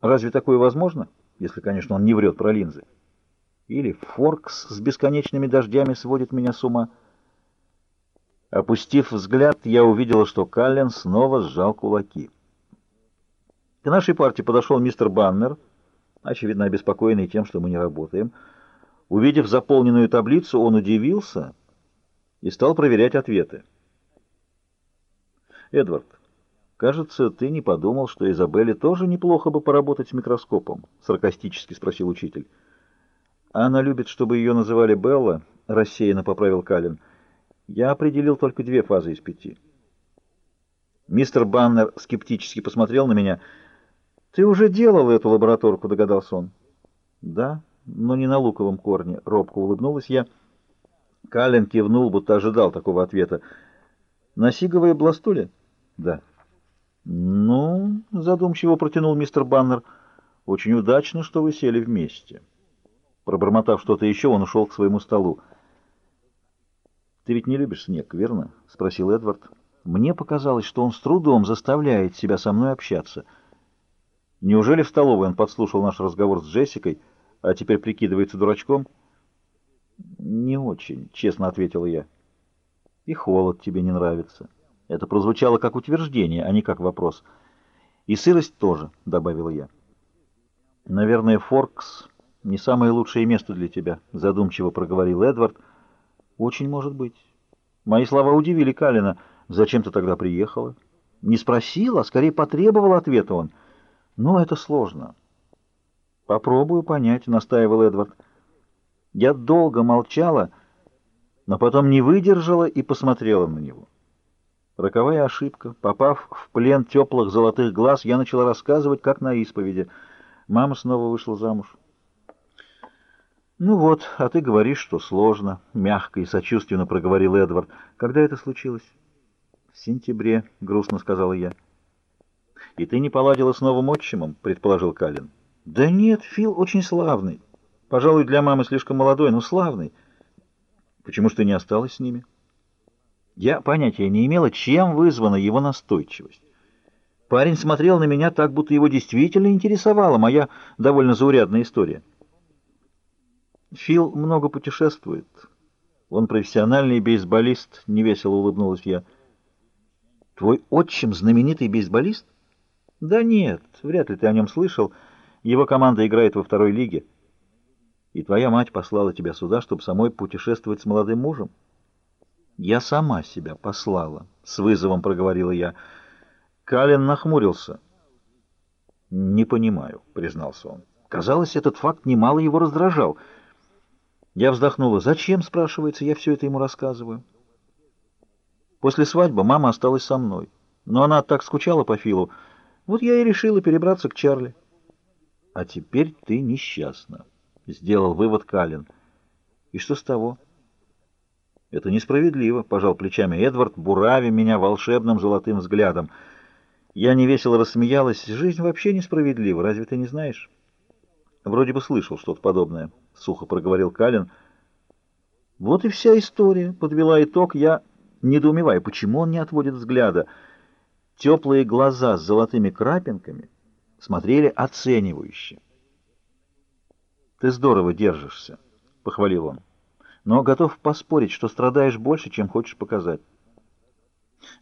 Разве такое возможно, если, конечно, он не врет про линзы? Или Форкс с бесконечными дождями сводит меня с ума? Опустив взгляд, я увидела, что Каллен снова сжал кулаки. К нашей партии подошел мистер Баннер, очевидно обеспокоенный тем, что мы не работаем. Увидев заполненную таблицу, он удивился и стал проверять ответы. «Эдвард, кажется, ты не подумал, что Изабелле тоже неплохо бы поработать с микроскопом?» — саркастически спросил учитель. «Она любит, чтобы ее называли Белла», — рассеянно поправил Калин. «Я определил только две фазы из пяти». Мистер Баннер скептически посмотрел на меня. «Ты уже делал эту лабораторку», — догадался он. «Да, но не на луковом корне», — робко улыбнулась я. Калин кивнул, будто ожидал такого ответа. «На сиговой бластуле?» «Да». «Ну, — задумчиво протянул мистер Баннер, — очень удачно, что вы сели вместе». Пробормотав что-то еще, он ушел к своему столу. «Ты ведь не любишь снег, верно?» — спросил Эдвард. «Мне показалось, что он с трудом заставляет себя со мной общаться. Неужели в столовой он подслушал наш разговор с Джессикой, а теперь прикидывается дурачком?» «Не очень», — честно ответил я. «И холод тебе не нравится». Это прозвучало как утверждение, а не как вопрос. «И сырость тоже», — добавил я. «Наверное, Форкс не самое лучшее место для тебя», — задумчиво проговорил Эдвард. «Очень может быть. Мои слова удивили Калина. Зачем ты тогда приехала?» «Не спросила, а скорее потребовала ответа он. Но это сложно». «Попробую понять», — настаивал Эдвард. Я долго молчала, но потом не выдержала и посмотрела на него. Роковая ошибка. Попав в плен теплых золотых глаз, я начала рассказывать, как на исповеди. Мама снова вышла замуж. «Ну вот, а ты говоришь, что сложно», — мягко и сочувственно проговорил Эдвард. «Когда это случилось?» «В сентябре», — грустно сказала я. «И ты не поладила с новым отчимом?» — предположил Калин. «Да нет, Фил очень славный. Пожалуй, для мамы слишком молодой, но славный. Почему ж ты не осталась с ними?» Я понятия не имела, чем вызвана его настойчивость. Парень смотрел на меня так, будто его действительно интересовала моя довольно заурядная история. Фил много путешествует. Он профессиональный бейсболист, невесело улыбнулась я. Твой отчим знаменитый бейсболист? Да нет, вряд ли ты о нем слышал. Его команда играет во второй лиге. И твоя мать послала тебя сюда, чтобы самой путешествовать с молодым мужем? Я сама себя послала, с вызовом проговорила я. Калин нахмурился. Не понимаю, признался он. Казалось, этот факт немало его раздражал. Я вздохнула. «Зачем?» — спрашивается. Я все это ему рассказываю. После свадьбы мама осталась со мной. Но она так скучала по Филу. Вот я и решила перебраться к Чарли. «А теперь ты несчастна», — сделал вывод Калин. «И что с того?» «Это несправедливо», — пожал плечами Эдвард, бурави меня волшебным золотым взглядом. Я невесело рассмеялась. «Жизнь вообще несправедлива, разве ты не знаешь?» «Вроде бы слышал что-то подобное». — сухо проговорил Калин. «Вот и вся история», — подвела итог я, недоумевая, почему он не отводит взгляда. Теплые глаза с золотыми крапинками смотрели оценивающе. «Ты здорово держишься», — похвалил он, — «но готов поспорить, что страдаешь больше, чем хочешь показать».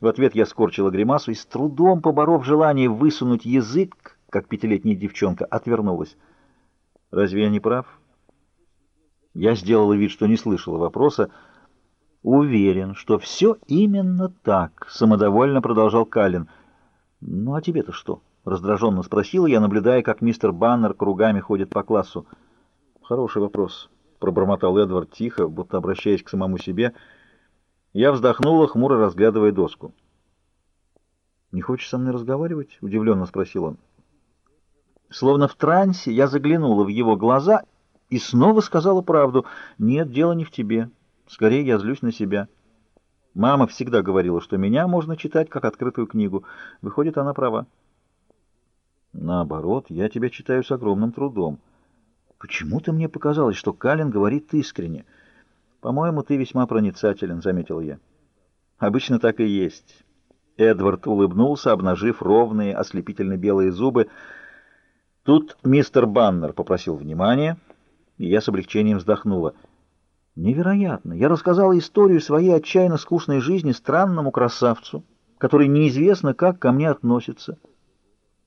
В ответ я скорчила гримасу и, с трудом поборов желание высунуть язык, как пятилетняя девчонка, отвернулась. «Разве я не прав?» Я сделала вид, что не слышала вопроса. «Уверен, что все именно так», — самодовольно продолжал Калин. «Ну а тебе-то что?» — раздраженно спросила я, наблюдая, как мистер Баннер кругами ходит по классу. «Хороший вопрос», — пробормотал Эдвард тихо, будто обращаясь к самому себе. Я вздохнула, хмуро разглядывая доску. «Не хочешь со мной разговаривать?» — удивленно спросил он. Словно в трансе я заглянула в его глаза и снова сказала правду. «Нет, дело не в тебе. Скорее я злюсь на себя». Мама всегда говорила, что меня можно читать как открытую книгу. Выходит, она права. Наоборот, я тебя читаю с огромным трудом. Почему-то мне показалось, что Калин говорит искренне. По-моему, ты весьма проницателен, — заметил я. Обычно так и есть. Эдвард улыбнулся, обнажив ровные, ослепительно белые зубы. Тут мистер Баннер попросил внимания, и я с облегчением вздохнула. Невероятно! Я рассказала историю своей отчаянно скучной жизни странному красавцу, который неизвестно как ко мне относится.